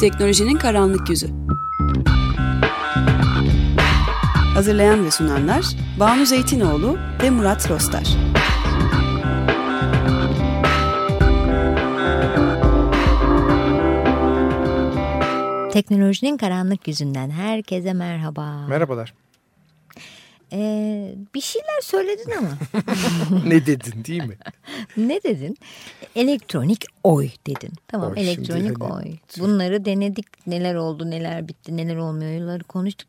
Teknolojinin karanlık yüzü. Hazırlayan ve sunanlar Banu Zeytinoğlu ve Murat Rostar. Teknolojinin karanlık yüzünden herkese merhaba. Merhabalar. Ee, bir şeyler söyledin ama. ne dedin değil mi? ne dedin? Elektronik oy dedin. Tamam Oy, elektronik hani... oy. Bunları denedik. Neler oldu, neler bitti, neler olmuyorları konuştuk.